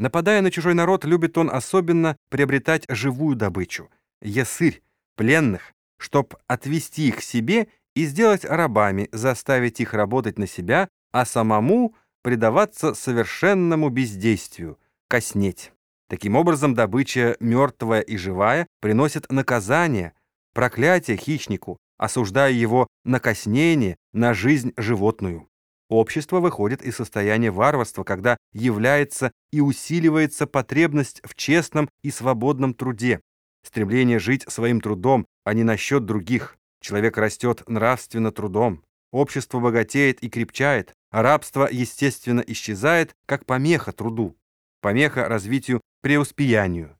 Нападая на чужой народ, любит он особенно приобретать живую добычу, ясырь, пленных, чтоб отвести их себе и сделать рабами, заставить их работать на себя, а самому предаваться совершенному бездействию, коснеть. Таким образом, добыча мертвая и живая приносит наказание, проклятие хищнику, осуждая его на коснение, на жизнь животную. Общество выходит из состояния варварства, когда является и усиливается потребность в честном и свободном труде, стремление жить своим трудом, а не насчет других. Человек растет нравственно трудом. Общество богатеет и крепчает, а рабство, естественно, исчезает, как помеха труду, помеха развитию преуспеянию.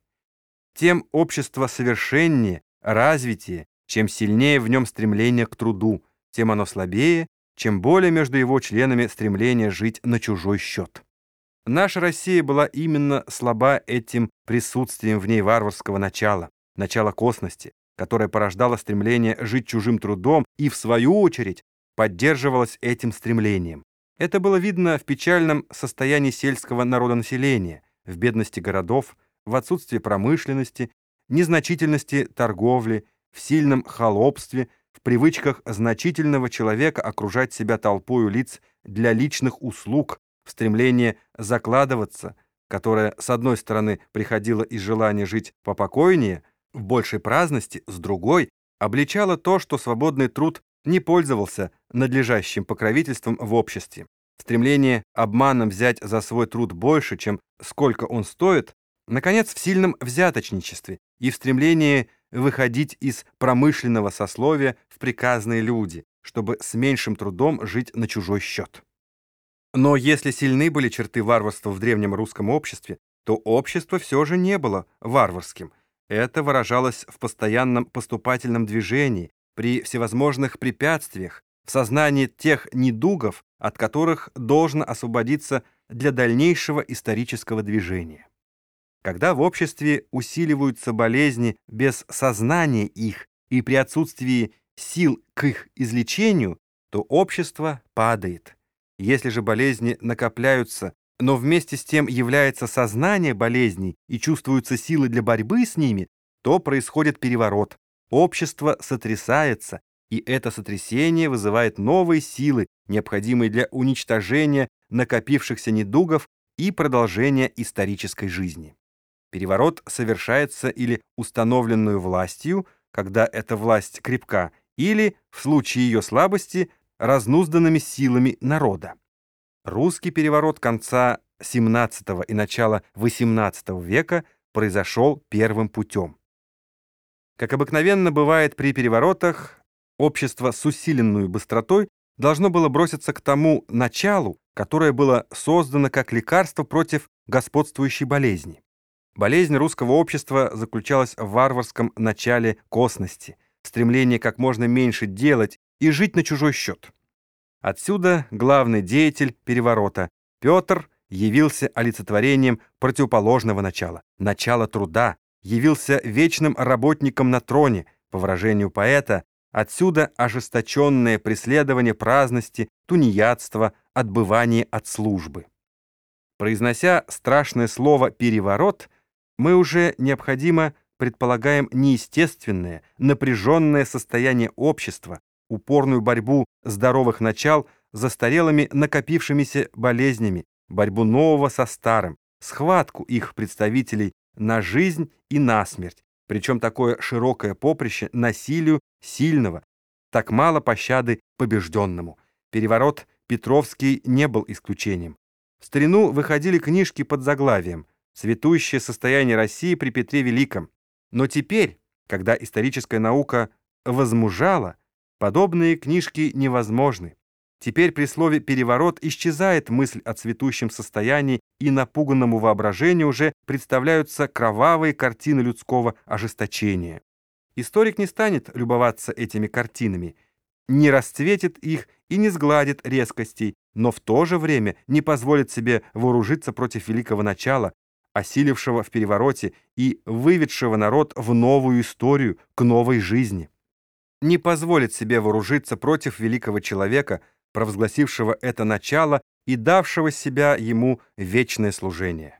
Тем общество совершеннее, развитие, чем сильнее в нем стремление к труду, тем оно слабее, чем более между его членами стремление жить на чужой счет. Наша Россия была именно слаба этим присутствием в ней варварского начала, начала косности, которое порождало стремление жить чужим трудом и, в свою очередь, поддерживалось этим стремлением. Это было видно в печальном состоянии сельского народонаселения, в бедности городов, в отсутствии промышленности, незначительности торговли, в сильном холопстве, в привычках значительного человека окружать себя толпою лиц для личных услуг, в стремлении закладываться, которое, с одной стороны, приходило из желания жить попокойнее, в большей праздности, с другой, обличало то, что свободный труд не пользовался надлежащим покровительством в обществе. Стремление обманом взять за свой труд больше, чем сколько он стоит, наконец, в сильном взяточничестве и в стремлении выходить из промышленного сословия в приказные люди, чтобы с меньшим трудом жить на чужой счет. Но если сильны были черты варварства в древнем русском обществе, то общество все же не было варварским. Это выражалось в постоянном поступательном движении, при всевозможных препятствиях, в сознании тех недугов, от которых должно освободиться для дальнейшего исторического движения. Когда в обществе усиливаются болезни без сознания их и при отсутствии сил к их излечению, то общество падает. Если же болезни накопляются, но вместе с тем является сознание болезней и чувствуются силы для борьбы с ними, то происходит переворот. Общество сотрясается, и это сотрясение вызывает новые силы, необходимые для уничтожения накопившихся недугов и продолжения исторической жизни. Переворот совершается или установленную властью, когда эта власть крепка, или, в случае ее слабости, разнузданными силами народа. Русский переворот конца XVII и начала XVIII века произошел первым путем. Как обыкновенно бывает при переворотах, общество с усиленной быстротой должно было броситься к тому началу, которое было создано как лекарство против господствующей болезни. Болезнь русского общества заключалась в варварском начале косности, стремлении как можно меньше делать и жить на чужой счет. Отсюда главный деятель переворота Петр явился олицетворением противоположного начала, начала труда, явился вечным работником на троне, по выражению поэта, отсюда ожесточенное преследование праздности, тунеядства, отбывание от службы. Произнося страшное слово «переворот», мы уже необходимо предполагаем неестественное, напряженное состояние общества, упорную борьбу здоровых начал с застарелыми накопившимися болезнями, борьбу нового со старым, схватку их представителей на жизнь и на смерть, причем такое широкое поприще насилию сильного, так мало пощады побежденному. Переворот Петровский не был исключением. В старину выходили книжки под заглавием «Цветущее состояние России при Петре Великом». Но теперь, когда историческая наука возмужала, подобные книжки невозможны. Теперь при слове «переворот» исчезает мысль о цветущем состоянии, и напуганному воображению уже представляются кровавые картины людского ожесточения. Историк не станет любоваться этими картинами, не расцветит их и не сгладит резкостей, но в то же время не позволит себе вооружиться против великого начала, осилившего в перевороте и выведшего народ в новую историю, к новой жизни. Не позволит себе вооружиться против великого человека, провозгласившего это начало и давшего себя ему вечное служение.